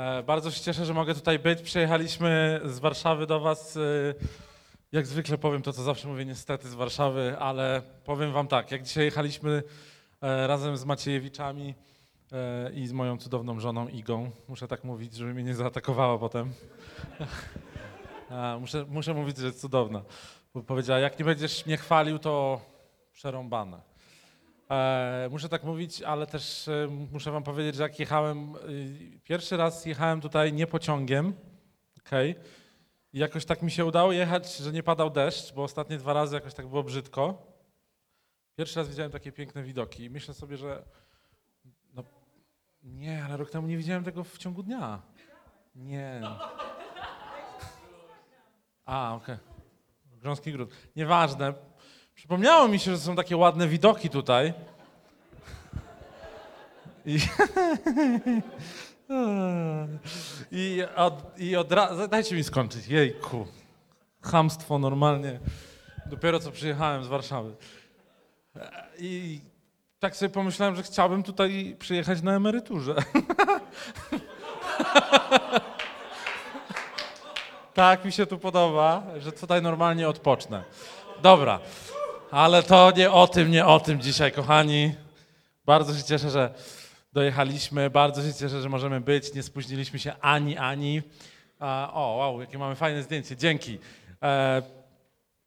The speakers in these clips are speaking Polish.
E, Bardzo się cieszę, że mogę tutaj być. Przyjechaliśmy z Warszawy do Was. e, Jak zwykle powiem to, co zawsze mówię, niestety z Warszawy, ale powiem Wam tak. Jak dzisiaj jechaliśmy e, razem z Maciejewiczami i z moją cudowną żoną Igą, muszę tak mówić, żeby mnie nie zaatakowała potem. Muszę, muszę mówić, że jest cudowna. Powiedziała, jak nie będziesz mnie chwalił, to przerąbane. E, muszę tak mówić, ale też e, muszę wam powiedzieć, że jak jechałem, y, pierwszy raz jechałem tutaj nie pociągiem, okej, i jakoś tak mi się udało jechać, że nie padał deszcz, bo ostatnie dwa razy jakoś tak było brzydko. Pierwszy raz widziałem takie piękne widoki i myślę sobie, że no nie, ale rok temu nie widziałem tego w ciągu dnia. Nie. A, okej. Grząski Gród. Nieważne. Przypomniało mi się, że są takie ładne widoki tutaj. I, I, od, i od razu. Dajcie mi skończyć. Jejku. Chamstwo normalnie. Dopiero co przyjechałem z Warszawy. I tak sobie pomyślałem, że chciałbym tutaj przyjechać na emeryturze. tak mi się tu podoba, że tutaj normalnie odpocznę. Dobra. Ale to nie o tym, nie o tym dzisiaj, kochani. Bardzo się cieszę, że dojechaliśmy. Bardzo się cieszę, że możemy być. Nie spóźniliśmy się ani, ani. O, wow, jakie mamy fajne zdjęcie. Dzięki. E,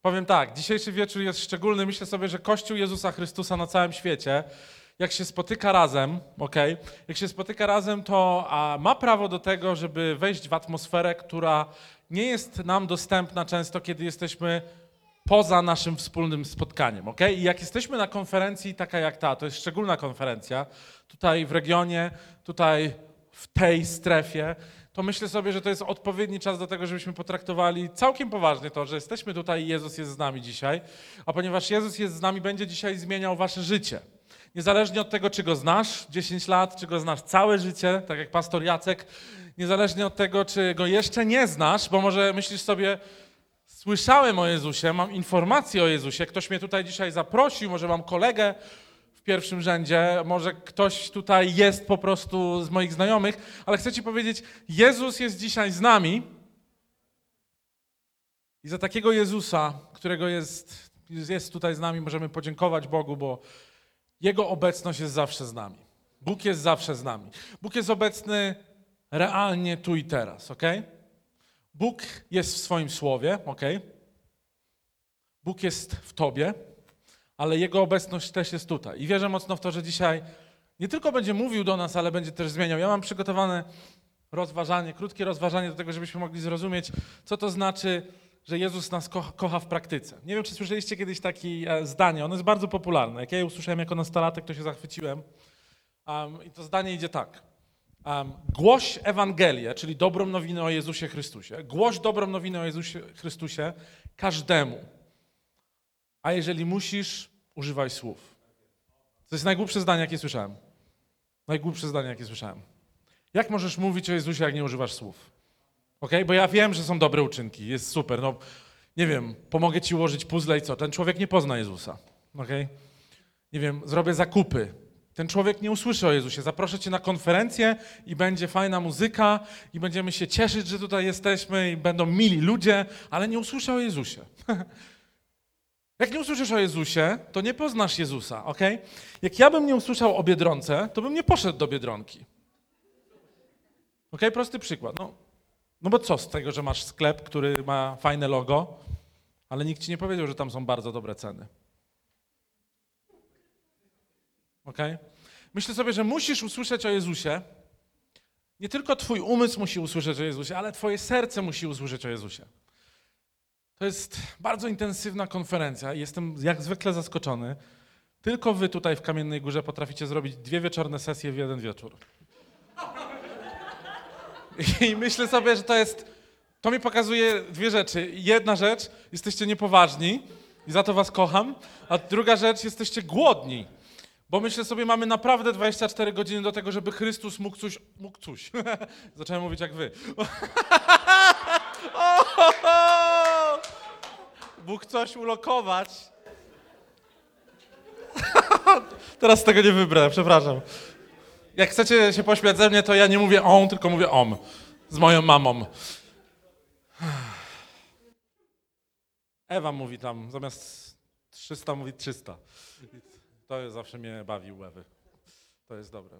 powiem tak, dzisiejszy wieczór jest szczególny. Myślę sobie, że Kościół Jezusa Chrystusa na całym świecie, jak się spotyka razem, okej, jak się spotyka razem, to ma prawo do tego, żeby wejść w atmosferę, która nie jest nam dostępna często, kiedy jesteśmy poza naszym wspólnym spotkaniem, ok? I jak jesteśmy na konferencji taka jak ta, to jest szczególna konferencja, tutaj w regionie, tutaj w tej strefie, to myślę sobie, że to jest odpowiedni czas do tego, żebyśmy potraktowali całkiem poważnie to, że jesteśmy tutaj i Jezus jest z nami dzisiaj, a ponieważ Jezus jest z nami, będzie dzisiaj zmieniał wasze życie. Niezależnie od tego, czy go znasz 10 lat, czy go znasz całe życie, tak jak pastor Jacek, niezależnie od tego, czy go jeszcze nie znasz, bo może myślisz sobie, Słyszałem o Jezusie, mam informacje o Jezusie. Ktoś mnie tutaj dzisiaj zaprosił, może mam kolegę w pierwszym rzędzie, może ktoś tutaj jest po prostu z moich znajomych, ale chcę Ci powiedzieć, Jezus jest dzisiaj z nami. I za takiego Jezusa, którego jest, jest tutaj z nami, możemy podziękować Bogu, bo Jego obecność jest zawsze z nami. Bóg jest zawsze z nami. Bóg jest obecny realnie tu i teraz, ok? Bóg jest w swoim słowie, ok? Bóg jest w tobie, ale Jego obecność też jest tutaj. I wierzę mocno w to, że dzisiaj nie tylko będzie mówił do nas, ale będzie też zmieniał. Ja mam przygotowane rozważanie, krótkie rozważanie do tego, żebyśmy mogli zrozumieć, co to znaczy, że Jezus nas kocha, w praktyce. Nie wiem, czy słyszeliście kiedyś takie zdanie, ono jest bardzo popularne. Jak ja je usłyszałem jako nastolatek, to się zachwyciłem. Um, I to zdanie idzie tak. Um, głoś Ewangelię, czyli dobrą nowinę o Jezusie Chrystusie. Głoś dobrą nowinę o Jezusie Chrystusie każdemu. A jeżeli musisz, używaj słów. To jest najgłupsze zdanie, jakie słyszałem. Najgłupsze zdanie, jakie słyszałem. Jak możesz mówić o Jezusie, jak nie używasz słów? Ok? Bo ja wiem, że są dobre uczynki, jest super. No, nie wiem, pomogę ci ułożyć puzzle i co? Ten człowiek nie pozna Jezusa. Ok? Nie wiem, zrobię zakupy. Ten człowiek nie usłyszy o Jezusie. Zaproszę cię na konferencję i będzie fajna muzyka i będziemy się cieszyć, że tutaj jesteśmy i będą mili ludzie, ale nie usłyszę o Jezusie. Jak nie usłyszysz o Jezusie, to nie poznasz Jezusa, ok? Jak ja bym nie usłyszał o Biedronce, to bym nie poszedł do Biedronki. Ok? Prosty przykład. No, no bo co z tego, że masz sklep, który ma fajne logo, ale nikt ci nie powiedział, że tam są bardzo dobre ceny. Ok? Myślę sobie, że musisz usłyszeć o Jezusie. Nie tylko twój umysł musi usłyszeć o Jezusie, ale twoje serce musi usłyszeć o Jezusie. To jest bardzo intensywna konferencja jestem jak zwykle zaskoczony. Tylko wy tutaj w Kamiennej Górze potraficie zrobić dwie wieczorne sesje w jeden wieczór. I myślę sobie, że to jest. To mi pokazuje dwie rzeczy. Jedna rzecz, jesteście niepoważni i za to was kocham, a druga rzecz, jesteście głodni. Bo myślę sobie, mamy naprawdę 24 godziny do tego, żeby Chrystus mógł coś. Mógł coś. Zacząłem mówić jak wy. Mógł coś ulokować. Teraz tego nie wybrałem, przepraszam. Jak chcecie się pośmiać ze mnie, to ja nie mówię on, tylko mówię om. Z moją mamą. Ewa mówi tam, zamiast 300 mówi 300. To zawsze mnie bawi u Ewy. To jest dobre.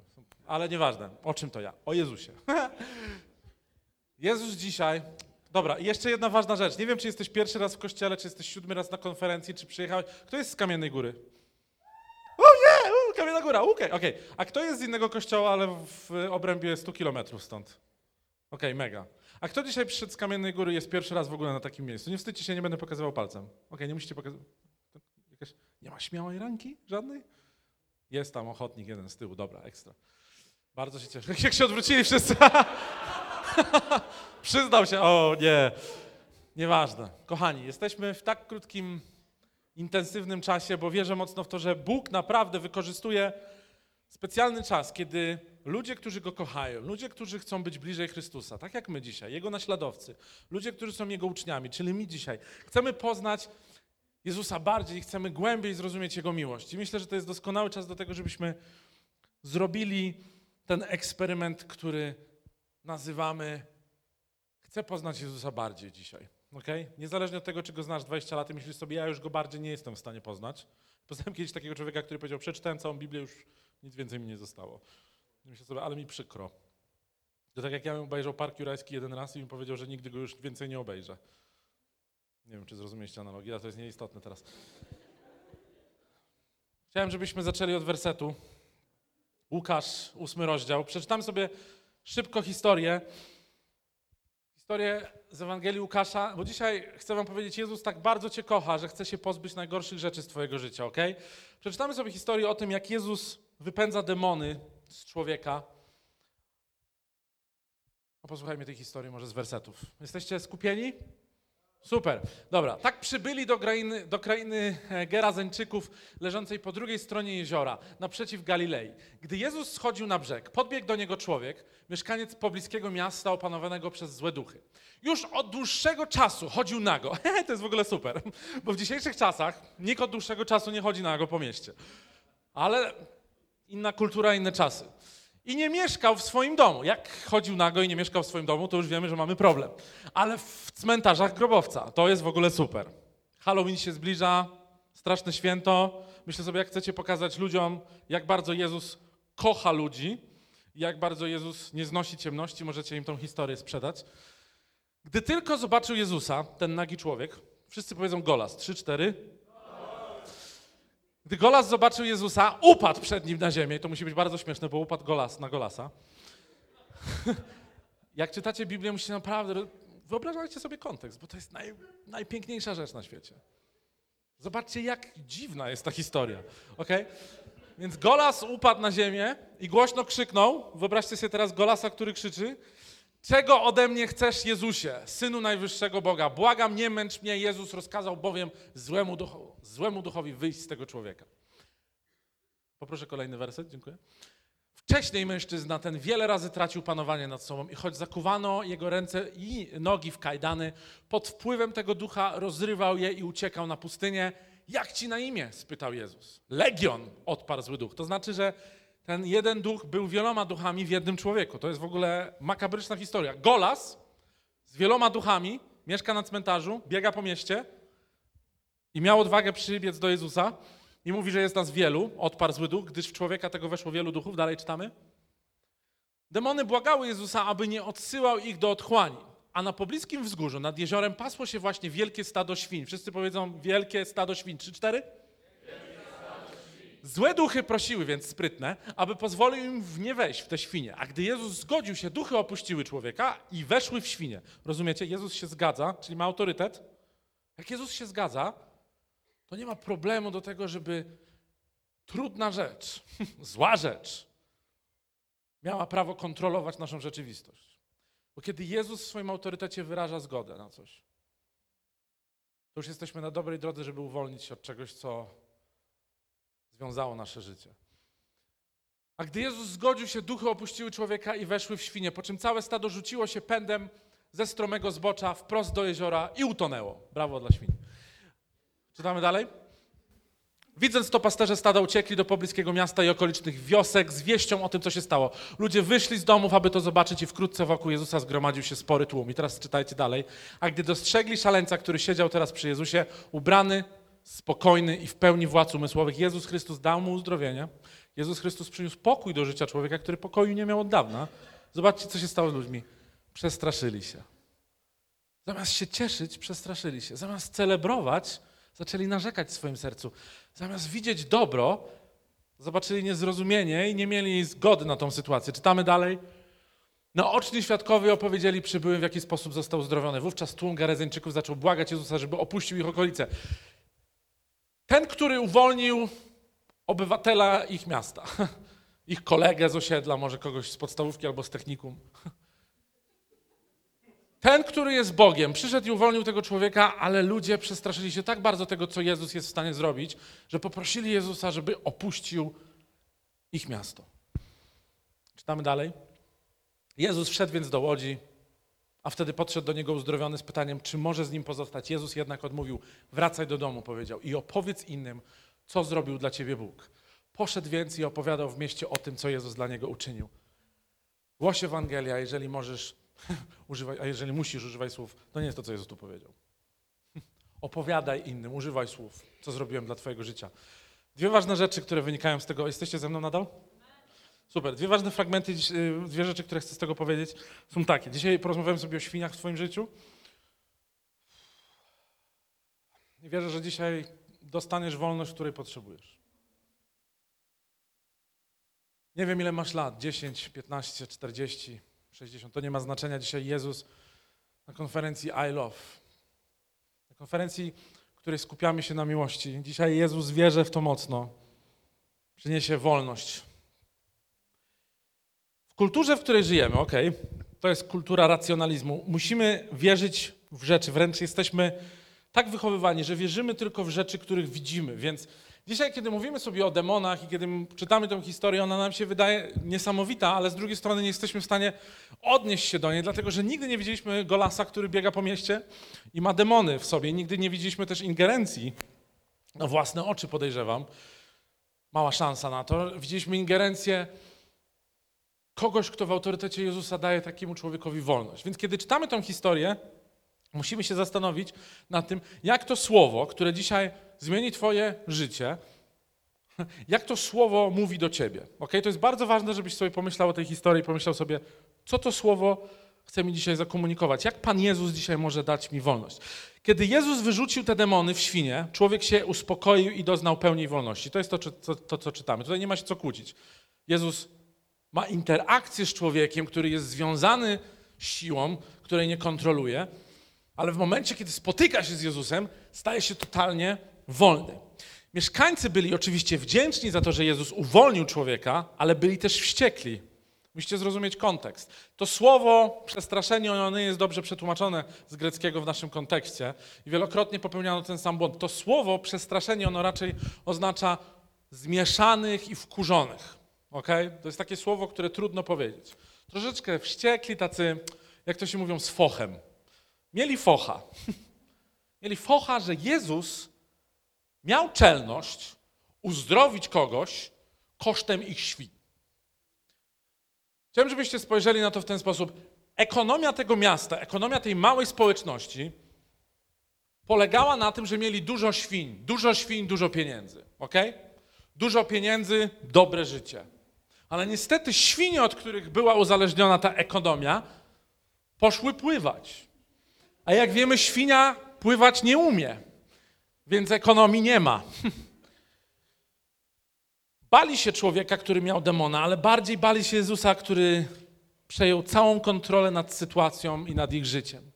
Ale nieważne, o czym to ja? O Jezusie. Jezus dzisiaj. Dobra, i jeszcze jedna ważna rzecz. Nie wiem, czy jesteś pierwszy raz w kościele, czy jesteś siódmy raz na konferencji, czy przyjechałeś. Kto jest z Kamiennej Góry? O nie! Kamienna Góra, okej, okej. A kto jest z innego kościoła, ale w obrębie 100 kilometrów stąd? Okej, mega. A kto dzisiaj przyszedł z Kamiennej Góry jest pierwszy raz w ogóle na takim miejscu? Nie wstydźcie się, nie będę pokazywał palcem. Okej, nie musicie pokazywać. Nie ma śmiałej ranki? Żadnej? Jest tam ochotnik jeden z tyłu, dobra, ekstra. Bardzo się cieszę. Jak się odwrócili wszyscy. Przyznał się, o nie. Nieważne. Kochani, jesteśmy w tak krótkim, intensywnym czasie, bo wierzę mocno w to, że Bóg naprawdę wykorzystuje specjalny czas, kiedy ludzie, którzy Go kochają, ludzie, którzy chcą być bliżej Chrystusa, tak jak my dzisiaj, Jego naśladowcy, ludzie, którzy są Jego uczniami, czyli my dzisiaj, chcemy poznać Jezusa bardziej, chcemy głębiej zrozumieć Jego miłość. I myślę, że to jest doskonały czas do tego, żebyśmy zrobili ten eksperyment, który nazywamy Chcę poznać Jezusa bardziej dzisiaj. Okay? Niezależnie od tego, czy go znasz 20 lat i myślisz sobie, ja już go bardziej nie jestem w stanie poznać. Poznałem kiedyś takiego człowieka, który powiedział, przeczytałem całą Biblię, już nic więcej mi nie zostało. I myślę sobie, ale mi przykro. To tak jak ja obejrzał Park Jurajski jeden raz i mi powiedział, że nigdy go już więcej nie obejrzę. Nie wiem, czy zrozumieliście analogię, ale to jest nieistotne teraz. Chciałem, żebyśmy zaczęli od wersetu. Łukasz, ósmy rozdział. Przeczytam sobie szybko historię. Historię z Ewangelii Łukasza, bo dzisiaj chcę wam powiedzieć, Jezus tak bardzo cię kocha, że chce się pozbyć najgorszych rzeczy z twojego życia, ok? Przeczytamy sobie historię o tym, jak Jezus wypędza demony z człowieka. No, posłuchajmy tej historii może z wersetów. Jesteście skupieni? Super. Dobra, tak przybyli do krainy, do krainy e, Gerazeńczyków, leżącej po drugiej stronie jeziora, naprzeciw Galilei. Gdy Jezus schodził na brzeg, podbiegł do niego człowiek, mieszkaniec pobliskiego miasta opanowanego przez złe duchy. Już od dłuższego czasu chodził nago. to jest w ogóle super, bo w dzisiejszych czasach nikt od dłuższego czasu nie chodzi nago po mieście. Ale inna kultura, inne czasy. I nie mieszkał w swoim domu. Jak chodził nago i nie mieszkał w swoim domu, to już wiemy, że mamy problem. Ale w cmentarzach grobowca to jest w ogóle super. Halloween się zbliża, straszne święto. Myślę sobie, jak chcecie pokazać ludziom, jak bardzo Jezus kocha ludzi, jak bardzo Jezus nie znosi ciemności, możecie im tą historię sprzedać. Gdy tylko zobaczył Jezusa, ten nagi człowiek, wszyscy powiedzą Golas, trzy, cztery. Gdy Golas zobaczył Jezusa, upadł przed nim na ziemię. I to musi być bardzo śmieszne, bo upadł Golas na Golasa. Jak czytacie Biblię, musicie naprawdę... Wyobrażajcie sobie kontekst, bo to jest naj, najpiękniejsza rzecz na świecie. Zobaczcie, jak dziwna jest ta historia. Okay? Więc Golas upadł na ziemię i głośno krzyknął. Wyobraźcie sobie teraz Golasa, który krzyczy. Czego ode mnie chcesz, Jezusie, Synu Najwyższego Boga? Błagam, nie męcz mnie. Jezus rozkazał bowiem złemu, duchu, złemu duchowi wyjść z tego człowieka. Poproszę kolejny werset, dziękuję. Wcześniej mężczyzna ten wiele razy tracił panowanie nad sobą i choć zakuwano jego ręce i nogi w kajdany, pod wpływem tego ducha rozrywał je i uciekał na pustynię. Jak ci na imię? spytał Jezus. Legion, odparł zły duch. To znaczy, że ten jeden duch był wieloma duchami w jednym człowieku. To jest w ogóle makabryczna historia. Golas z wieloma duchami mieszka na cmentarzu, biega po mieście i miał odwagę przybiec do Jezusa i mówi, że jest nas wielu, odparł zły duch, gdyż w człowieka tego weszło wielu duchów. Dalej czytamy. Demony błagały Jezusa, aby nie odsyłał ich do otchłani. A na pobliskim wzgórzu, nad jeziorem, pasło się właśnie wielkie stado świń. Wszyscy powiedzą wielkie stado świń. Trzy, cztery? Złe duchy prosiły więc sprytne, aby pozwolił im w nie wejść, w te świnie. A gdy Jezus zgodził się, duchy opuściły człowieka i weszły w świnie. Rozumiecie? Jezus się zgadza, czyli ma autorytet. Jak Jezus się zgadza, to nie ma problemu do tego, żeby trudna rzecz, zła rzecz, miała prawo kontrolować naszą rzeczywistość. Bo kiedy Jezus w swoim autorytecie wyraża zgodę na coś, to już jesteśmy na dobrej drodze, żeby uwolnić się od czegoś, co związało nasze życie. A gdy Jezus zgodził się, duchy opuściły człowieka i weszły w świnie, po czym całe stado rzuciło się pędem ze stromego zbocza wprost do jeziora i utonęło. Brawo dla świń. Czytamy dalej. Widząc to, pasterze stada uciekli do pobliskiego miasta i okolicznych wiosek z wieścią o tym, co się stało. Ludzie wyszli z domów, aby to zobaczyć i wkrótce wokół Jezusa zgromadził się spory tłum. I teraz czytajcie dalej. A gdy dostrzegli szaleńca, który siedział teraz przy Jezusie, ubrany, spokojny i w pełni władz umysłowych, Jezus Chrystus dał mu uzdrowienie. Jezus Chrystus przyniósł pokój do życia człowieka, który pokoju nie miał od dawna. Zobaczcie, co się stało z ludźmi. Przestraszyli się. Zamiast się cieszyć, przestraszyli się. Zamiast celebrować, zaczęli narzekać w swoim sercu. Zamiast widzieć dobro, zobaczyli niezrozumienie i nie mieli zgody na tą sytuację. Czytamy dalej. Naoczni świadkowie opowiedzieli przybyłym, w jaki sposób został uzdrowiony. Wówczas tłum Gerezeńczyków zaczął błagać Jezusa, żeby opuścił ich okolice. Ten, który uwolnił obywatela ich miasta, ich kolegę z osiedla, może kogoś z podstawówki albo z technikum. Ten, który jest Bogiem, przyszedł i uwolnił tego człowieka, ale ludzie przestraszyli się tak bardzo tego, co Jezus jest w stanie zrobić, że poprosili Jezusa, żeby opuścił ich miasto. Czytamy dalej. Jezus wszedł więc do łodzi, a wtedy podszedł do niego uzdrowiony z pytaniem, czy może z nim pozostać. Jezus jednak odmówił: Wracaj do domu, powiedział, i opowiedz innym, co zrobił dla ciebie Bóg. Poszedł więc i opowiadał w mieście o tym, co Jezus dla niego uczynił. Głoś Ewangelia, jeżeli możesz, używaj, a jeżeli musisz, używaj słów. To nie jest to, co Jezus tu powiedział. Opowiadaj innym, używaj słów, co zrobiłem dla Twojego życia. Dwie ważne rzeczy, które wynikają z tego. Jesteście ze mną nadal? Super. Dwie ważne fragmenty, y, dwie rzeczy, które chcę z tego powiedzieć, są takie. Dzisiaj porozmawiałem sobie o świniach w Twoim życiu. I wierzę, że dzisiaj dostaniesz wolność, której potrzebujesz. Nie wiem, ile masz lat 10, 15, 40, 60. To nie ma znaczenia. Dzisiaj Jezus na konferencji I Love, na konferencji, w której skupiamy się na miłości. Dzisiaj Jezus wierzę w to mocno. Przyniesie wolność. W kulturze, w której żyjemy, okej, to jest kultura racjonalizmu. Musimy wierzyć w rzeczy, wręcz jesteśmy tak wychowywani, że wierzymy tylko w rzeczy, których widzimy. Więc dzisiaj, kiedy mówimy sobie o demonach i kiedy czytamy tę historię, ona nam się wydaje niesamowita, ale z drugiej strony nie jesteśmy w stanie odnieść się do niej, dlatego że nigdy nie widzieliśmy Golasa, który biega po mieście i ma demony w sobie. Nigdy nie widzieliśmy też ingerencji na własne oczy, podejrzewam. Mała szansa na to. Widzieliśmy ingerencję kogoś, kto w autorytecie Jezusa daje takiemu człowiekowi wolność. Więc kiedy czytamy tę historię, musimy się zastanowić nad tym, jak to słowo, które dzisiaj zmieni Twoje życie, jak to słowo mówi do Ciebie. Okay? To jest bardzo ważne, żebyś sobie pomyślał o tej historii, pomyślał sobie, co to słowo chce mi dzisiaj zakomunikować. Jak Pan Jezus dzisiaj może dać mi wolność? Kiedy Jezus wyrzucił te demony w świnie, człowiek się uspokoił i doznał pełni wolności. To jest to, to, to co czytamy. Tutaj nie ma się co kłócić. Jezus ma interakcję z człowiekiem, który jest związany siłą, której nie kontroluje, ale w momencie, kiedy spotyka się z Jezusem, staje się totalnie wolny. Mieszkańcy byli oczywiście wdzięczni za to, że Jezus uwolnił człowieka, ale byli też wściekli. Musicie zrozumieć kontekst. To słowo przestraszenie, ono nie jest dobrze przetłumaczone z greckiego w naszym kontekście i wielokrotnie popełniano ten sam błąd. To słowo przestraszenie, ono raczej oznacza zmieszanych i wkurzonych. Okay? To jest takie słowo, które trudno powiedzieć. Troszeczkę wściekli, tacy, jak to się mówią, z fochem. Mieli focha. Mieli focha, że Jezus miał czelność uzdrowić kogoś kosztem ich świn. Chciałem, żebyście spojrzeli na to w ten sposób. Ekonomia tego miasta, ekonomia tej małej społeczności polegała na tym, że mieli dużo świń. Dużo świń, dużo pieniędzy. ok? Dużo pieniędzy, dobre życie. Ale niestety świnie, od których była uzależniona ta ekonomia, poszły pływać. A jak wiemy, świnia pływać nie umie, więc ekonomii nie ma. Bali się człowieka, który miał demona, ale bardziej bali się Jezusa, który przejął całą kontrolę nad sytuacją i nad ich życiem.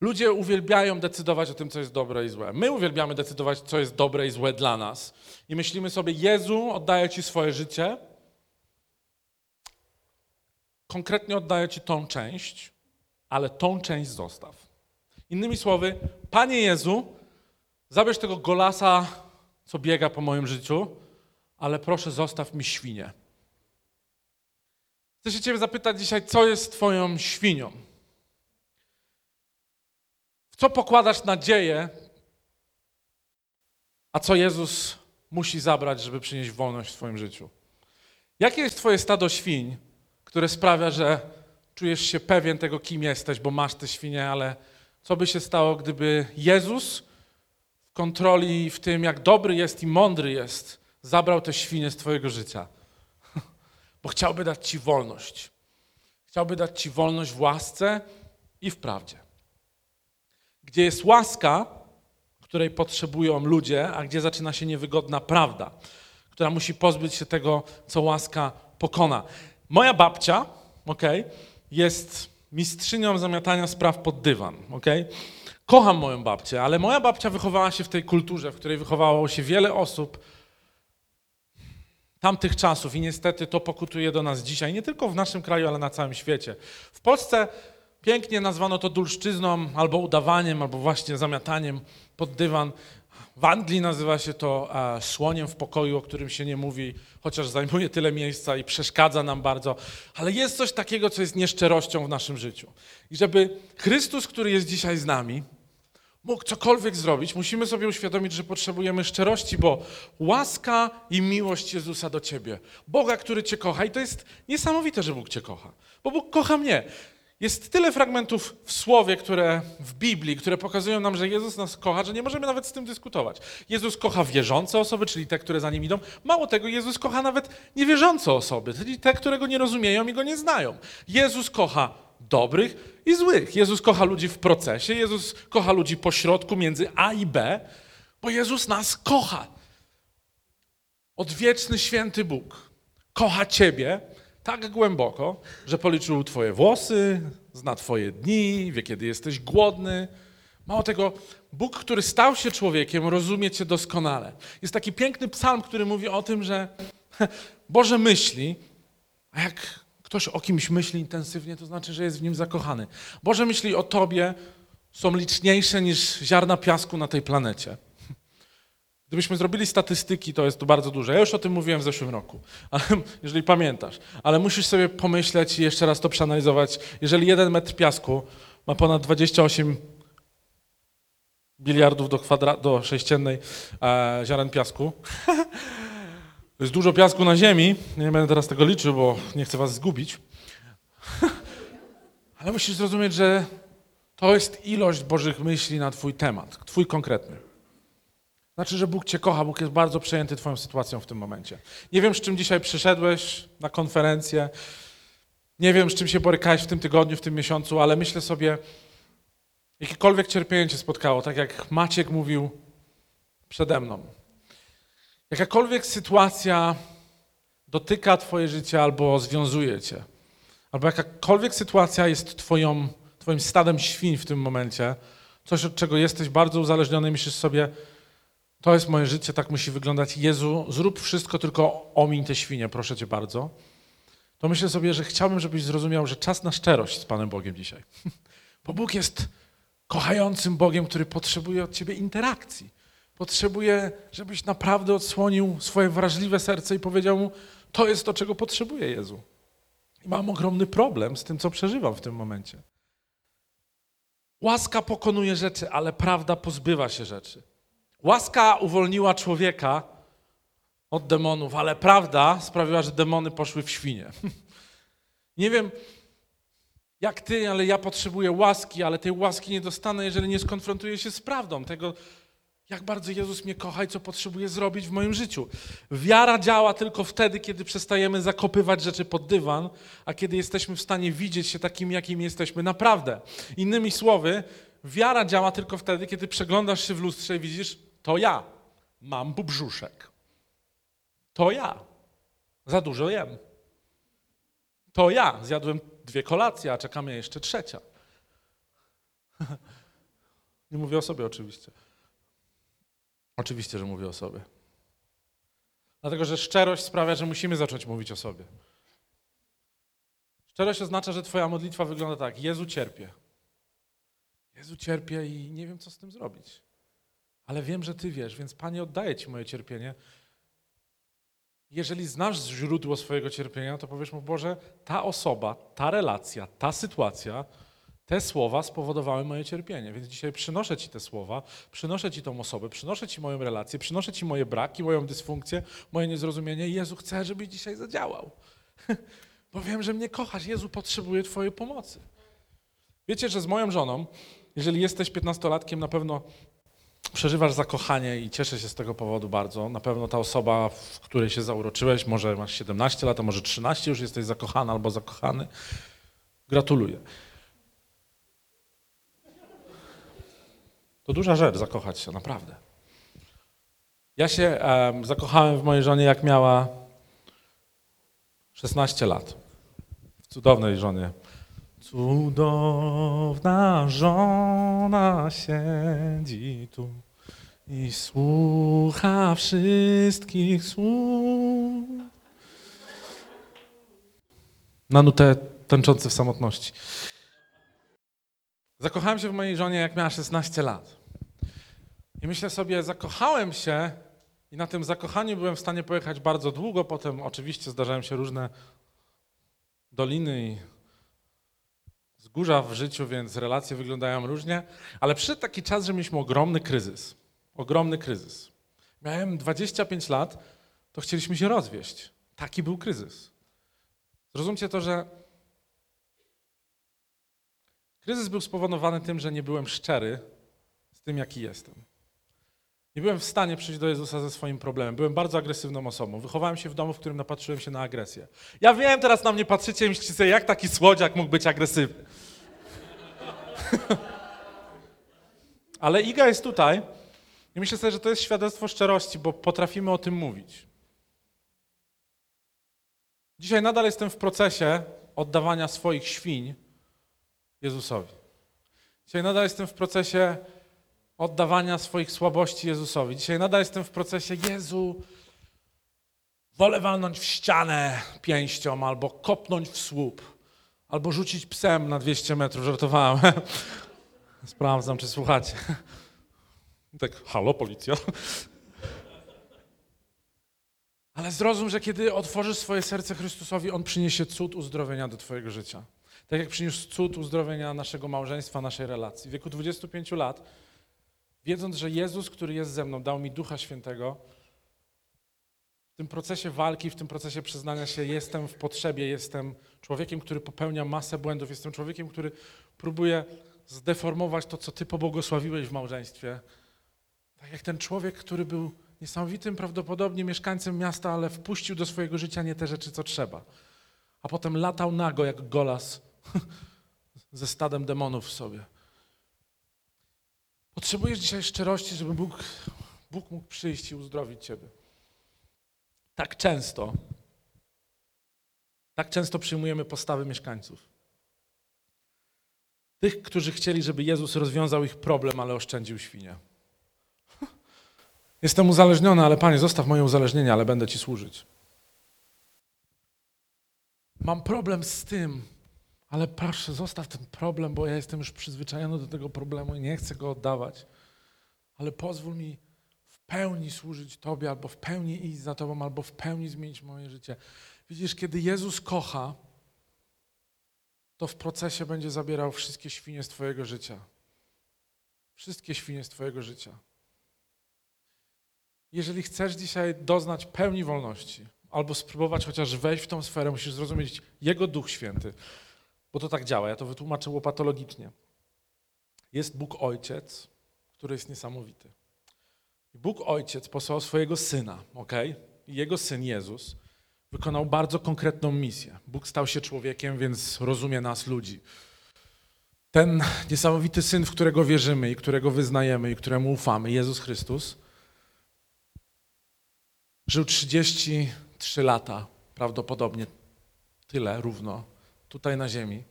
Ludzie uwielbiają decydować o tym, co jest dobre i złe. My uwielbiamy decydować, co jest dobre i złe dla nas. I myślimy sobie, Jezu, oddaję Ci swoje życie. Konkretnie oddaję Ci tą część, ale tą część zostaw. Innymi słowy, Panie Jezu, zabierz tego golasa, co biega po moim życiu, ale proszę zostaw mi świnię. Chcę się Ciebie zapytać dzisiaj, co jest Twoją świnią? W co pokładasz nadzieję, A co Jezus musi zabrać, żeby przynieść wolność w Twoim życiu? Jakie jest Twoje stado świń, które sprawia, że czujesz się pewien tego, kim jesteś, bo masz te świnie, ale co by się stało, gdyby Jezus w kontroli w tym, jak dobry jest i mądry jest, zabrał te świnie z Twojego życia? Bo chciałby dać Ci wolność. Chciałby dać Ci wolność w łasce i w prawdzie. Gdzie jest łaska, której potrzebują ludzie, a gdzie zaczyna się niewygodna prawda, która musi pozbyć się tego, co łaska pokona. Moja babcia, okej, jest mistrzynią zamiatania spraw pod dywan, okej? Kocham moją babcię, ale moja babcia wychowała się w tej kulturze, w której wychowało się wiele osób tamtych czasów i niestety to pokutuje do nas dzisiaj, nie tylko w naszym kraju, ale na całym świecie. W Polsce pięknie nazwano to dulszczyzną, albo udawaniem, albo właśnie zamiataniem pod dywan. W Anglii nazywa się to e, słoniem w pokoju, o którym się nie mówi, chociaż zajmuje tyle miejsca i przeszkadza nam bardzo. Ale jest coś takiego, co jest nieszczerością w naszym życiu. I żeby Chrystus, który jest dzisiaj z nami, mógł cokolwiek zrobić, musimy sobie uświadomić, że potrzebujemy szczerości, bo łaska i miłość Jezusa do ciebie, Boga, który cię kocha, i to jest niesamowite, że Bóg cię kocha, bo Bóg kocha mnie. Jest tyle fragmentów w Słowie, które w Biblii, które pokazują nam, że Jezus nas kocha, że nie możemy nawet z tym dyskutować. Jezus kocha wierzące osoby, czyli te, które za nim idą. Mało tego, Jezus kocha nawet niewierzące osoby, czyli te, które go nie rozumieją i go nie znają. Jezus kocha dobrych i złych. Jezus kocha ludzi w procesie, Jezus kocha ludzi po środku między A i B, bo Jezus nas kocha. Odwieczny, święty Bóg kocha ciebie tak głęboko, że policzył twoje włosy, zna twoje dni, wie kiedy jesteś głodny. Mało tego, Bóg, który stał się człowiekiem, rozumie cię doskonale. Jest taki piękny psalm, który mówi o tym, że Boże myśli, a jak ktoś o kimś myśli intensywnie, to znaczy, że jest w nim zakochany. Boże myśli o tobie są liczniejsze niż ziarna piasku na tej planecie. Gdybyśmy zrobili statystyki, to jest to bardzo duże. Ja już o tym mówiłem w zeszłym roku, jeżeli pamiętasz. Ale musisz sobie pomyśleć i jeszcze raz to przeanalizować. Jeżeli jeden metr piasku ma ponad 28 biliardów do, kwadra- do sześciennej e, ziaren piasku, jest dużo piasku na ziemi. Nie będę teraz tego liczył, bo nie chcę was zgubić. ale musisz zrozumieć, że to jest ilość Bożych myśli na twój temat, twój konkretny. Znaczy, że Bóg Cię kocha, Bóg jest bardzo przejęty Twoją sytuacją w tym momencie. Nie wiem, z czym dzisiaj przyszedłeś na konferencję, nie wiem, z czym się borykałeś w tym tygodniu, w tym miesiącu, ale myślę sobie, jakiekolwiek cierpienie Cię spotkało, tak jak Maciek mówił przede mną. Jakakolwiek sytuacja dotyka Twoje życie albo związuje Cię, albo jakakolwiek sytuacja jest twoją, Twoim stadem świń w tym momencie, coś, od czego jesteś bardzo uzależniony, myślisz sobie, to jest moje życie, tak musi wyglądać. Jezu, zrób wszystko, tylko omiń te świnie, proszę Cię bardzo. To myślę sobie, że chciałbym, żebyś zrozumiał, że czas na szczerość z Panem Bogiem dzisiaj. Bo Bóg jest kochającym Bogiem, który potrzebuje od Ciebie interakcji. Potrzebuje, żebyś naprawdę odsłonił swoje wrażliwe serce i powiedział Mu, to jest to, czego potrzebuję, Jezu. I mam ogromny problem z tym, co przeżywam w tym momencie. Łaska pokonuje rzeczy, ale prawda pozbywa się rzeczy. Łaska uwolniła człowieka od demonów, ale prawda sprawiła, że demony poszły w świnie. Nie wiem, jak ty, ale ja potrzebuję łaski, ale tej łaski nie dostanę, jeżeli nie skonfrontuję się z prawdą tego, jak bardzo Jezus mnie kocha i co potrzebuje zrobić w moim życiu. Wiara działa tylko wtedy, kiedy przestajemy zakopywać rzeczy pod dywan, a kiedy jesteśmy w stanie widzieć się takim, jakim jesteśmy naprawdę. Innymi słowy, wiara działa tylko wtedy, kiedy przeglądasz się w lustrze i widzisz, to ja mam bubrzuszek. To ja za dużo jem. To ja zjadłem dwie kolacje, a czeka mnie jeszcze trzecia. Nie mówię o sobie oczywiście. Oczywiście, że mówię o sobie. Dlatego, że szczerość sprawia, że musimy zacząć mówić o sobie. Szczerość oznacza, że Twoja modlitwa wygląda tak: Jezu, cierpię. Jezu, cierpię i nie wiem, co z tym zrobić. Ale wiem, że Ty wiesz, więc Panie, oddaję Ci moje cierpienie. Jeżeli znasz źródło swojego cierpienia, to powiesz mu, Boże, ta osoba, ta relacja, ta sytuacja Te słowa spowodowały moje cierpienie, więc dzisiaj przynoszę Ci te słowa, przynoszę Ci tą osobę, przynoszę Ci moją relację, przynoszę Ci moje braki, moją dysfunkcję, moje niezrozumienie. Jezu, chcę, żebyś dzisiaj zadziałał. Bo wiem, że mnie kochasz. Jezu, potrzebuję Twojej pomocy. Wiecie, że z moją żoną, jeżeli jesteś piętnastolatkiem, na pewno przeżywasz zakochanie i cieszę się z tego powodu bardzo. Na pewno ta osoba, w której się zauroczyłeś, może masz 17 lat, a może 13, już jesteś zakochana albo zakochany. Gratuluję. To duża rzecz zakochać się, naprawdę. Ja się em, zakochałem w mojej żonie, jak miała 16 lat. W cudownej żonie. Cudowna żona siedzi tu i słucha wszystkich słów. Na nutę tańczący w samotności. Zakochałem się w mojej żonie, jak miała 16 lat. I myślę sobie, zakochałem się i na tym zakochaniu byłem w stanie pojechać bardzo długo. Potem oczywiście zdarzają się różne doliny i wzgórza w życiu, więc relacje wyglądają różnie. Ale przyszedł taki czas, że mieliśmy ogromny kryzys. Ogromny kryzys. Miałem 25 lat, to chcieliśmy się rozwieść. Taki był kryzys. Zrozumcie to, że kryzys był spowodowany tym, że nie byłem szczery z tym, jaki jestem. Nie byłem w stanie przyjść do Jezusa ze swoim problemem. Byłem bardzo agresywną osobą. Wychowałem się w domu, w którym napatrzyłem się na agresję. Ja wiem, teraz na mnie patrzycie i myślicie jak taki słodziak mógł być agresywny. Ale Iga jest tutaj i myślę sobie, że to jest świadectwo szczerości, bo potrafimy o tym mówić. Dzisiaj nadal jestem w procesie oddawania swoich świń Jezusowi. Dzisiaj nadal jestem w procesie oddawania swoich słabości Jezusowi. Dzisiaj nadal jestem w procesie Jezu, wolę walnąć w ścianę pięścią, albo kopnąć w słup, albo rzucić psem na 200 metrów. Żartowałem. Sprawdzam, czy słuchacie. Tak, halo, policja. Ale zrozum, że kiedy otworzysz swoje serce Chrystusowi, On przyniesie cud uzdrowienia do Twojego życia. Tak jak przyniósł cud uzdrowienia naszego małżeństwa, naszej relacji. W wieku 25 lat, wiedząc, że Jezus, który jest ze mną, dał mi Ducha Świętego, w tym procesie walki, w tym procesie przyznania się, jestem w potrzebie, jestem człowiekiem, który popełnia masę błędów, jestem człowiekiem, który próbuje zdeformować to, co Ty pobłogosławiłeś w małżeństwie. Tak jak ten człowiek, który był niesamowitym prawdopodobnie mieszkańcem miasta, ale wpuścił do swojego życia nie te rzeczy, co trzeba. A potem latał nago jak golas ze stadem demonów w sobie. Potrzebujesz dzisiaj szczerości, żeby Bóg, Bóg mógł przyjść i uzdrowić Ciebie. Tak często, tak często przyjmujemy postawy mieszkańców. Tych, którzy chcieli, żeby Jezus rozwiązał ich problem, ale oszczędził świnie. Jestem uzależniony, ale Panie, zostaw moje uzależnienie, ale będę Ci służyć. Mam problem z tym, ale proszę, zostaw ten problem, bo ja jestem już przyzwyczajony do tego problemu i nie chcę go oddawać. Ale pozwól mi w pełni służyć Tobie, albo w pełni iść za Tobą, albo w pełni zmienić moje życie. Widzisz, kiedy Jezus kocha, to w procesie będzie zabierał wszystkie świnie z Twojego życia. Wszystkie świnie z Twojego życia. Jeżeli chcesz dzisiaj doznać pełni wolności, albo spróbować chociaż wejść w tą sferę, musisz zrozumieć Jego Duch Święty, bo to tak działa. Ja to wytłumaczę łopatologicznie. Jest Bóg Ojciec, który jest niesamowity. Bóg Ojciec posłał swojego Syna, ok? I Jego Syn Jezus wykonał bardzo konkretną misję. Bóg stał się człowiekiem, więc rozumie nas, ludzi. Ten niesamowity Syn, w którego wierzymy i którego wyznajemy i któremu ufamy, Jezus Chrystus, żył 33 lata, prawdopodobnie tyle równo, tutaj na ziemi,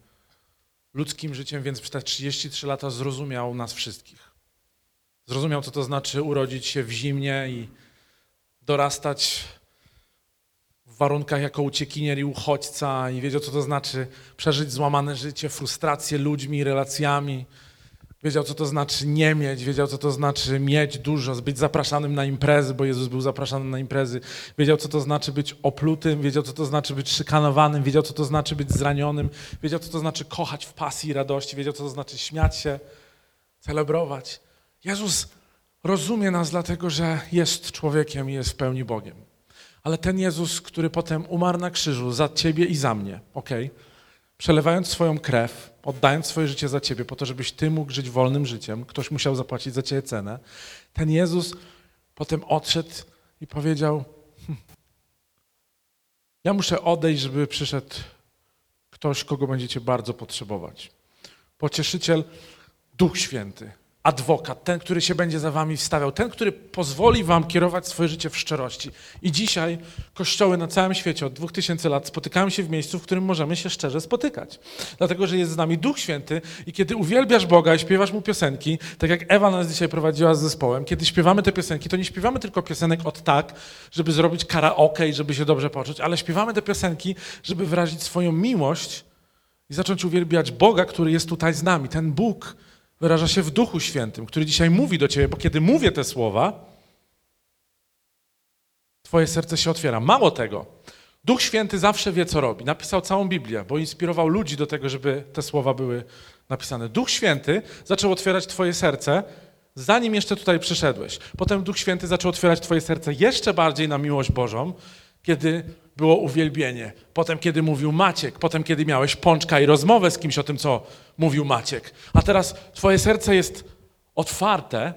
ludzkim życiem, więc przez te 33 lata zrozumiał nas wszystkich. Zrozumiał, co to znaczy urodzić się w zimnie i dorastać w warunkach jako uciekinier i uchodźca i wiedział, co to znaczy przeżyć złamane życie, frustrację ludźmi, relacjami. Wiedział, co to znaczy nie mieć, wiedział, co to znaczy mieć dużo, być zapraszanym na imprezy, bo Jezus był zapraszany na imprezy. Wiedział, co to znaczy być oplutym, wiedział, co to znaczy być szykanowanym, wiedział, co to znaczy być zranionym, wiedział, co to znaczy kochać w pasji i radości, wiedział, co to znaczy śmiać się, celebrować. Jezus rozumie nas dlatego, że jest człowiekiem i jest w pełni Bogiem. Ale ten Jezus, który potem umarł na krzyżu za ciebie i za mnie? Okay? Przelewając swoją krew, oddając swoje życie za ciebie, po to, żebyś ty mógł żyć wolnym życiem, ktoś musiał zapłacić za ciebie cenę. Ten Jezus potem odszedł i powiedział: hm, Ja muszę odejść, żeby przyszedł ktoś, kogo będziecie bardzo potrzebować. Pocieszyciel, Duch Święty adwokat, ten, który się będzie za wami wstawiał, ten, który pozwoli wam kierować swoje życie w szczerości. I dzisiaj kościoły na całym świecie od dwóch tysięcy lat spotykają się w miejscu, w którym możemy się szczerze spotykać. Dlatego, że jest z nami Duch Święty i kiedy uwielbiasz Boga i śpiewasz Mu piosenki, tak jak Ewa nas dzisiaj prowadziła z zespołem, kiedy śpiewamy te piosenki, to nie śpiewamy tylko piosenek od tak, żeby zrobić karaoke i żeby się dobrze poczuć, ale śpiewamy te piosenki, żeby wyrazić swoją miłość i zacząć uwielbiać Boga, który jest tutaj z nami. Ten Bóg, wyraża się w Duchu Świętym, który dzisiaj mówi do ciebie, bo kiedy mówię te słowa, twoje serce się otwiera. Mało tego, Duch Święty zawsze wie, co robi. Napisał całą Biblię, bo inspirował ludzi do tego, żeby te słowa były napisane. Duch Święty zaczął otwierać twoje serce, zanim jeszcze tutaj przyszedłeś. Potem Duch Święty zaczął otwierać twoje serce jeszcze bardziej na miłość Bożą, kiedy było uwielbienie. Potem, kiedy mówił Maciek, potem, kiedy miałeś pączka i rozmowę z kimś o tym, co mówił Maciek. A teraz twoje serce jest otwarte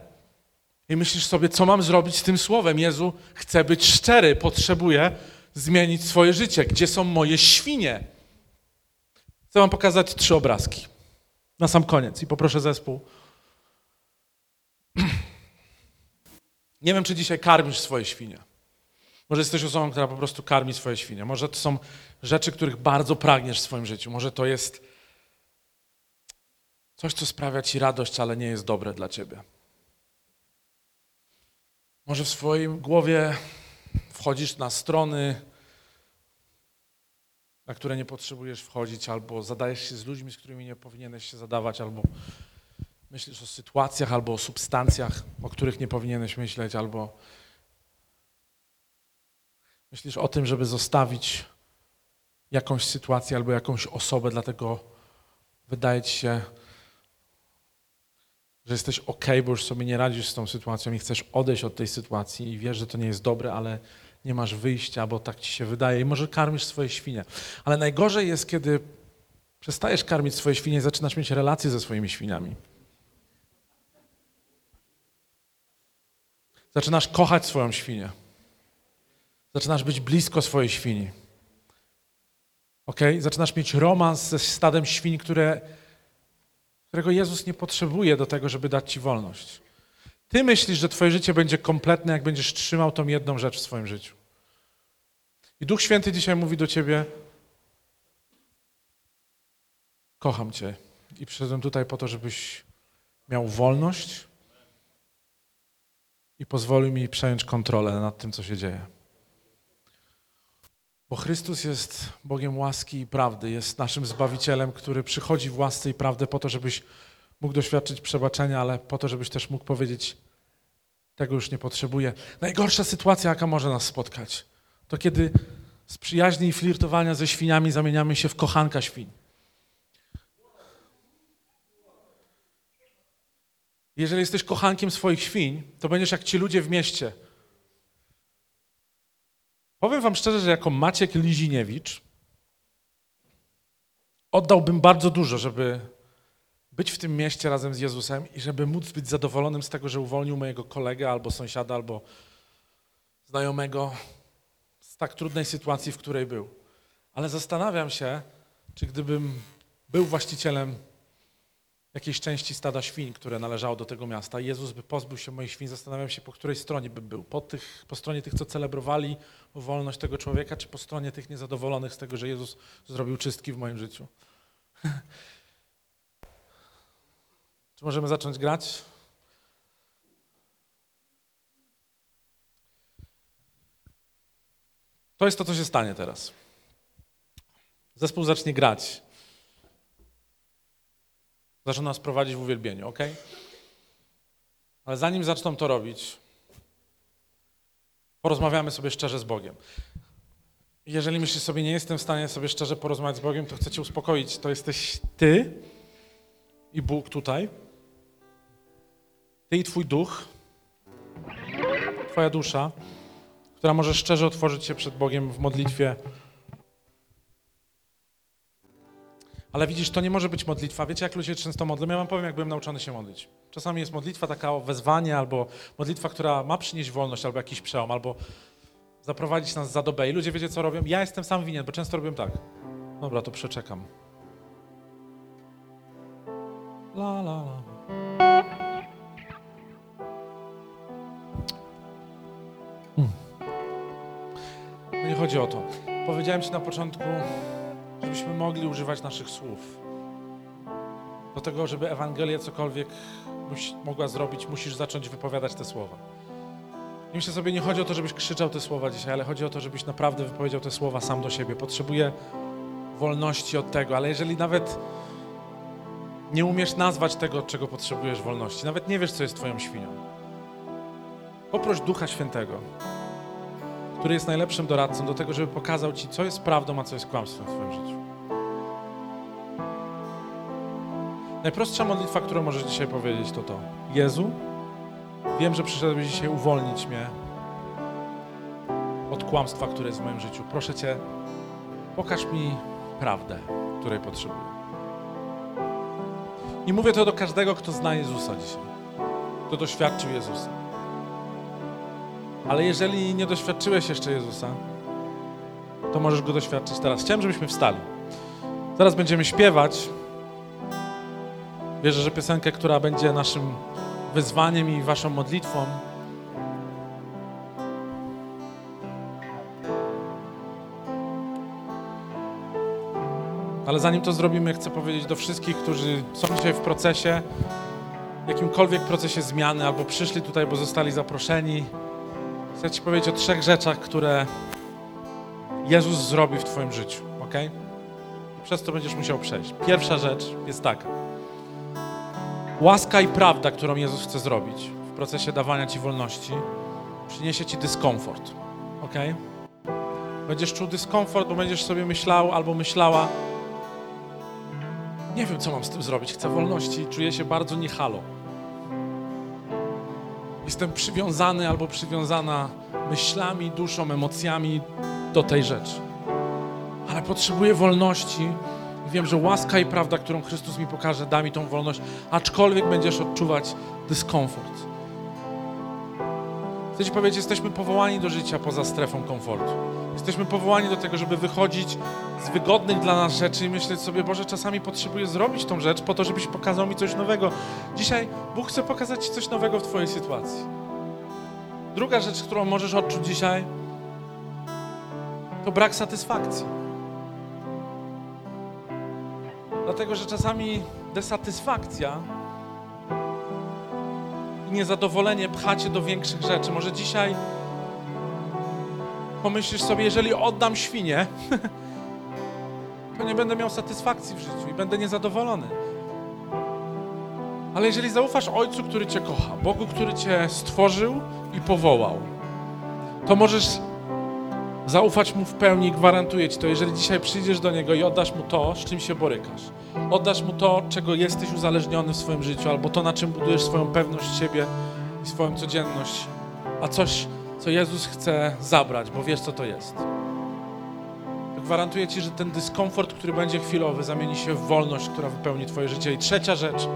i myślisz sobie, co mam zrobić z tym słowem? Jezu, chcę być szczery, potrzebuję zmienić swoje życie. Gdzie są moje świnie? Chcę wam pokazać trzy obrazki. Na sam koniec i poproszę zespół. Nie wiem, czy dzisiaj karmisz swoje świnie. Może jesteś osobą, która po prostu karmi swoje świnie. Może to są rzeczy, których bardzo pragniesz w swoim życiu. Może to jest coś, co sprawia ci radość, ale nie jest dobre dla ciebie. Może w swojej głowie wchodzisz na strony, na które nie potrzebujesz wchodzić, albo zadajesz się z ludźmi, z którymi nie powinieneś się zadawać, albo myślisz o sytuacjach, albo o substancjach, o których nie powinieneś myśleć, albo Myślisz o tym, żeby zostawić jakąś sytuację albo jakąś osobę, dlatego wydaje ci się, że jesteś ok, bo już sobie nie radzisz z tą sytuacją i chcesz odejść od tej sytuacji i wiesz, że to nie jest dobre, ale nie masz wyjścia, bo tak ci się wydaje i może karmisz swoje świnie. Ale najgorzej jest, kiedy przestajesz karmić swoje świnie i zaczynasz mieć relacje ze swoimi świniami. Zaczynasz kochać swoją świnię. Zaczynasz być blisko swojej świni. Ok? Zaczynasz mieć romans ze stadem świń, które, którego Jezus nie potrzebuje do tego, żeby dać ci wolność. Ty myślisz, że twoje życie będzie kompletne, jak będziesz trzymał tą jedną rzecz w swoim życiu. I Duch Święty dzisiaj mówi do ciebie: Kocham cię. I przyszedłem tutaj po to, żebyś miał wolność i pozwolił mi przejąć kontrolę nad tym, co się dzieje. Bo Chrystus jest Bogiem łaski i prawdy, jest naszym Zbawicielem, który przychodzi w łasce i prawdę po to, żebyś mógł doświadczyć przebaczenia, ale po to, żebyś też mógł powiedzieć, tego już nie potrzebuję. Najgorsza sytuacja, jaka może nas spotkać, to kiedy z przyjaźni i flirtowania ze świniami zamieniamy się w kochanka świń. Jeżeli jesteś kochankiem swoich świń, to będziesz jak ci ludzie w mieście – Powiem wam szczerze, że jako Maciek Liziniewicz oddałbym bardzo dużo, żeby być w tym mieście razem z Jezusem i żeby móc być zadowolonym z tego, że uwolnił mojego kolegę albo sąsiada, albo znajomego z tak trudnej sytuacji, w której był. Ale zastanawiam się, czy gdybym był właścicielem jakiejś części stada świń, które należało do tego miasta. Jezus by pozbył się moich świń. Zastanawiam się, po której stronie by był. Po, tych, po stronie tych, co celebrowali wolność tego człowieka, czy po stronie tych niezadowolonych z tego, że Jezus zrobił czystki w moim życiu. czy możemy zacząć grać? To jest to, co się stanie teraz. Zespół zacznie grać. Zaczną nas prowadzić w uwielbieniu, ok? Ale zanim zaczną to robić, porozmawiamy sobie szczerze z Bogiem. Jeżeli myślisz sobie, nie jestem w stanie sobie szczerze porozmawiać z Bogiem, to chcę cię uspokoić. To jesteś ty i Bóg tutaj. Ty i twój duch, twoja dusza, która może szczerze otworzyć się przed Bogiem w modlitwie. Ale widzisz, to nie może być modlitwa. Wiecie, jak ludzie często modlą? Ja wam powiem, jak byłem nauczony się modlić. Czasami jest modlitwa taka o wezwanie, albo modlitwa, która ma przynieść wolność, albo jakiś przełom, albo zaprowadzić nas za dobę. I ludzie wiecie, co robią? Ja jestem sam winien, bo często robię tak. Dobra, to przeczekam. La, la, la. Hmm. No nie chodzi o to. Powiedziałem Ci na początku, żebyśmy mogli używać naszych słów. Do tego, żeby Ewangelia cokolwiek mogła zrobić, musisz zacząć wypowiadać te słowa. I myślę sobie, nie chodzi o to, żebyś krzyczał te słowa dzisiaj, ale chodzi o to, żebyś naprawdę wypowiedział te słowa sam do siebie. Potrzebuję wolności od tego, ale jeżeli nawet nie umiesz nazwać tego, od czego potrzebujesz wolności, nawet nie wiesz, co jest Twoją świnią, poproś Ducha Świętego, który jest najlepszym doradcą do tego, żeby pokazał Ci, co jest prawdą, a co jest kłamstwem w Twoim życiu. Najprostsza modlitwa, którą możesz dzisiaj powiedzieć, to to. Jezu, wiem, że przyszedłeś dzisiaj uwolnić mnie od kłamstwa, które jest w moim życiu. Proszę Cię, pokaż mi prawdę, której potrzebuję. I mówię to do każdego, kto zna Jezusa dzisiaj, kto doświadczył Jezusa. Ale jeżeli nie doświadczyłeś jeszcze Jezusa, to możesz Go doświadczyć teraz. Chciałem, żebyśmy wstali. Zaraz będziemy śpiewać. Wierzę, że piosenkę, która będzie naszym wyzwaniem i waszą modlitwą. Ale zanim to zrobimy, chcę powiedzieć do wszystkich, którzy są dzisiaj w procesie, jakimkolwiek procesie zmiany, albo przyszli tutaj, bo zostali zaproszeni. Chcę Ci powiedzieć o trzech rzeczach, które Jezus zrobi w Twoim życiu, ok? Przez to będziesz musiał przejść. Pierwsza rzecz jest taka. Łaska i prawda, którą Jezus chce zrobić w procesie dawania Ci wolności, przyniesie Ci dyskomfort. Ok? Będziesz czuł dyskomfort, bo będziesz sobie myślał albo myślała, nie wiem, co mam z tym zrobić, chcę wolności, czuję się bardzo niehalo. Jestem przywiązany albo przywiązana myślami, duszą, emocjami do tej rzeczy. Ale potrzebuję wolności i wiem, że łaska i prawda, którą Chrystus mi pokaże, da mi tą wolność, aczkolwiek będziesz odczuwać dyskomfort. Chcę Ci powiedzieć, jesteśmy powołani do życia poza strefą komfortu. Jesteśmy powołani do tego, żeby wychodzić z wygodnych dla nas rzeczy i myśleć sobie, Boże, czasami potrzebuję zrobić tą rzecz po to, żebyś pokazał mi coś nowego. Dzisiaj Bóg chce pokazać Ci coś nowego w Twojej sytuacji. Druga rzecz, którą możesz odczuć dzisiaj, to brak satysfakcji. Dlatego, że czasami desatysfakcja i niezadowolenie pcha cię do większych rzeczy. Może dzisiaj pomyślisz sobie, jeżeli oddam świnię, to nie będę miał satysfakcji w życiu i będę niezadowolony. Ale jeżeli zaufasz Ojcu, który Cię kocha, Bogu, który Cię stworzył i powołał, to możesz zaufać Mu w pełni i gwarantuję Ci to, jeżeli dzisiaj przyjdziesz do Niego i oddasz Mu to, z czym się borykasz, oddasz Mu to, czego jesteś uzależniony w swoim życiu, albo to, na czym budujesz swoją pewność siebie i swoją codzienność, a coś, co Jezus chce zabrać, bo wiesz, co to jest. Gwarantuję Ci, że ten dyskomfort, który będzie chwilowy, zamieni się w wolność, która wypełni Twoje życie. I trzecia rzecz.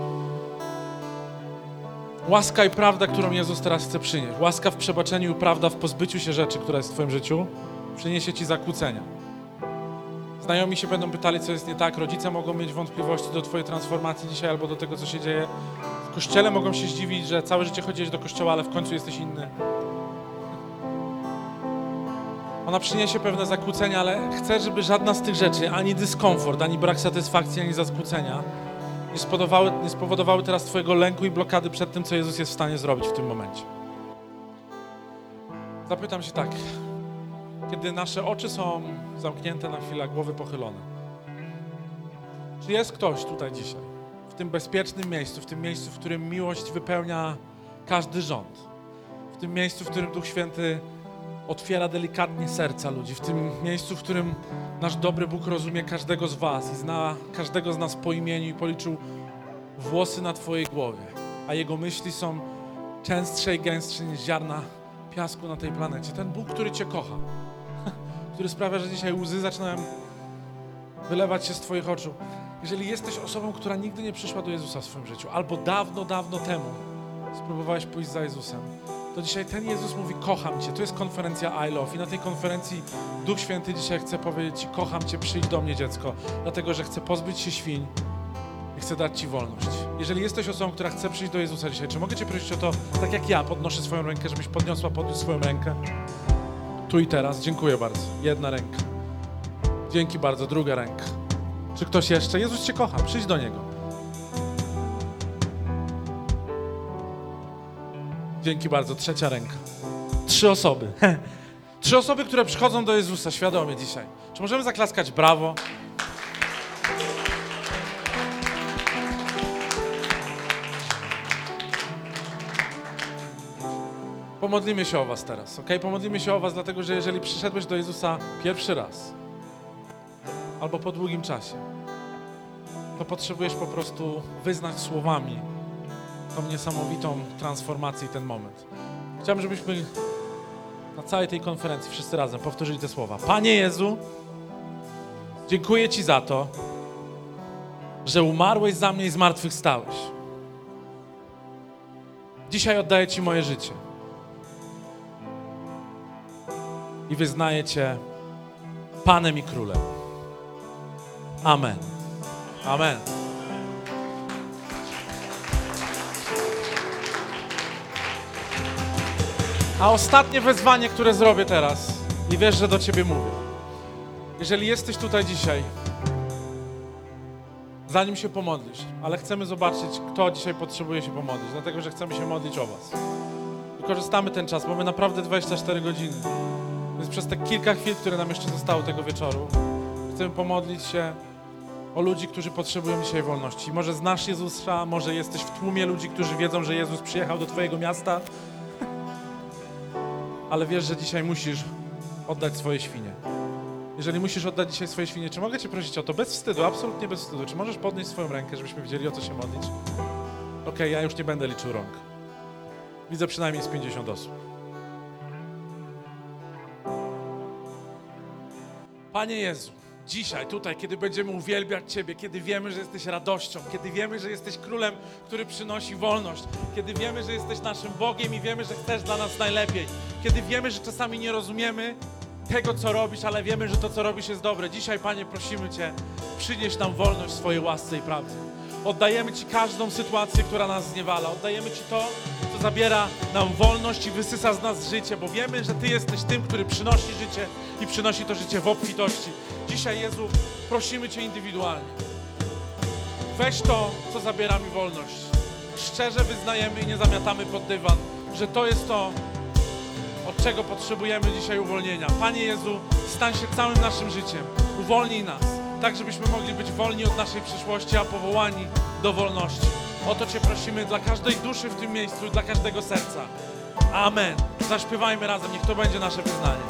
Łaska i prawda, którą Jezus teraz chce przynieść. Łaska w przebaczeniu i prawda w pozbyciu się rzeczy, która jest w Twoim życiu, przyniesie Ci zakłócenia. Znajomi się będą pytali, co jest nie tak. Rodzice mogą mieć wątpliwości do Twojej transformacji dzisiaj albo do tego, co się dzieje. W kościele mogą się zdziwić, że całe życie chodziłeś do kościoła, ale w końcu jesteś inny. Ona przyniesie pewne zakłócenia, ale chcę, żeby żadna z tych rzeczy, ani dyskomfort, ani brak satysfakcji, ani zakłócenia, nie spowodowały, nie spowodowały teraz Twojego lęku i blokady przed tym, co Jezus jest w stanie zrobić w tym momencie. Zapytam się tak, kiedy nasze oczy są zamknięte na chwilę, głowy pochylone. Czy jest ktoś tutaj dzisiaj, w tym bezpiecznym miejscu, w tym miejscu, w którym miłość wypełnia każdy rząd, w tym miejscu, w którym Duch Święty otwiera delikatnie serca ludzi, w tym miejscu, w którym nasz dobry Bóg rozumie każdego z Was i zna każdego z nas po imieniu i policzył włosy na Twojej głowie, a Jego myśli są częstsze i gęstsze niż ziarna piasku na tej planecie. Ten Bóg, który Cię kocha, który sprawia, że dzisiaj łzy zaczynają wylewać się z Twoich oczu. Jeżeli jesteś osobą, która nigdy nie przyszła do Jezusa w swoim życiu, albo dawno, dawno temu spróbowałeś pójść za Jezusem, to dzisiaj ten Jezus mówi: Kocham Cię. To jest konferencja I Love. I na tej konferencji Duch Święty dzisiaj chce powiedzieć Kocham Cię, przyjdź do mnie, dziecko, dlatego że chcę pozbyć się świń i chcę dać Ci wolność. Jeżeli jesteś osobą, która chce przyjść do Jezusa dzisiaj, czy mogę Cię prosić o to, tak jak ja podnoszę swoją rękę, żebyś podniosła, podniósł swoją rękę? Tu i teraz. Dziękuję bardzo. Jedna ręka. Dzięki bardzo. Druga ręka. Czy ktoś jeszcze? Jezus Cię kocha. Przyjdź do Niego. Dzięki bardzo. Trzecia ręka. Trzy osoby. Trzy osoby, które przychodzą do Jezusa świadomie dzisiaj. Czy możemy zaklaskać brawo? Pomodlimy się o Was teraz, ok? Pomodlimy się o Was, dlatego że jeżeli przyszedłeś do Jezusa pierwszy raz albo po długim czasie, to potrzebujesz po prostu wyznać słowami tą niesamowitą transformację i ten moment. Chciałbym, żebyśmy na całej tej konferencji wszyscy razem powtórzyli te słowa. Panie Jezu, dziękuję Ci za to, że umarłeś za mnie i zmartwychwstałeś. Dzisiaj oddaję Ci moje życie. i wyznaję Cię Panem i Królem. Amen. Amen. A ostatnie wezwanie, które zrobię teraz, i wiesz, że do Ciebie mówię. Jeżeli jesteś tutaj dzisiaj, zanim się pomodlisz, ale chcemy zobaczyć, kto dzisiaj potrzebuje się pomodlić, dlatego że chcemy się modlić o Was. Wykorzystamy ten czas, mamy naprawdę 24 godziny. Więc przez te kilka chwil, które nam jeszcze zostało tego wieczoru, chcemy pomodlić się o ludzi, którzy potrzebują dzisiaj wolności. Może znasz Jezusa, może jesteś w tłumie ludzi, którzy wiedzą, że Jezus przyjechał do Twojego miasta, ale wiesz, że dzisiaj musisz oddać swoje świnie. Jeżeli musisz oddać dzisiaj swoje świnie, czy mogę Cię prosić o to bez wstydu, absolutnie bez wstydu? Czy możesz podnieść swoją rękę, żebyśmy wiedzieli, o co się modlić? Okej, ja już nie będę liczył rąk. Widzę przynajmniej z 50 osób. Panie Jezu, dzisiaj, tutaj, kiedy będziemy uwielbiać Ciebie, kiedy wiemy, że jesteś radością, kiedy wiemy, że jesteś królem, który przynosi wolność, kiedy wiemy, że jesteś naszym Bogiem i wiemy, że chcesz dla nas najlepiej, kiedy wiemy, że czasami nie rozumiemy tego, co robisz, ale wiemy, że to, co robisz, jest dobre. Dzisiaj, Panie, prosimy Cię, przynieś nam wolność swojej łasce i prawdzie. Oddajemy Ci każdą sytuację, która nas zniewala. Oddajemy Ci to, co zabiera nam wolność i wysysa z nas życie, bo wiemy, że Ty jesteś tym, który przynosi życie i przynosi to życie w obfitości. Dzisiaj, Jezu, prosimy Cię indywidualnie. Weź to, co zabiera mi wolność. Szczerze wyznajemy i nie zamiatamy pod dywan, że to jest to, od czego potrzebujemy dzisiaj uwolnienia. Panie Jezu, stań się całym naszym życiem. Uwolnij nas, tak żebyśmy mogli być wolni od naszej przyszłości, a powołani do wolności. O to Cię prosimy dla każdej duszy w tym miejscu dla każdego serca. Amen. Zaśpiewajmy razem, niech to będzie nasze wyznanie.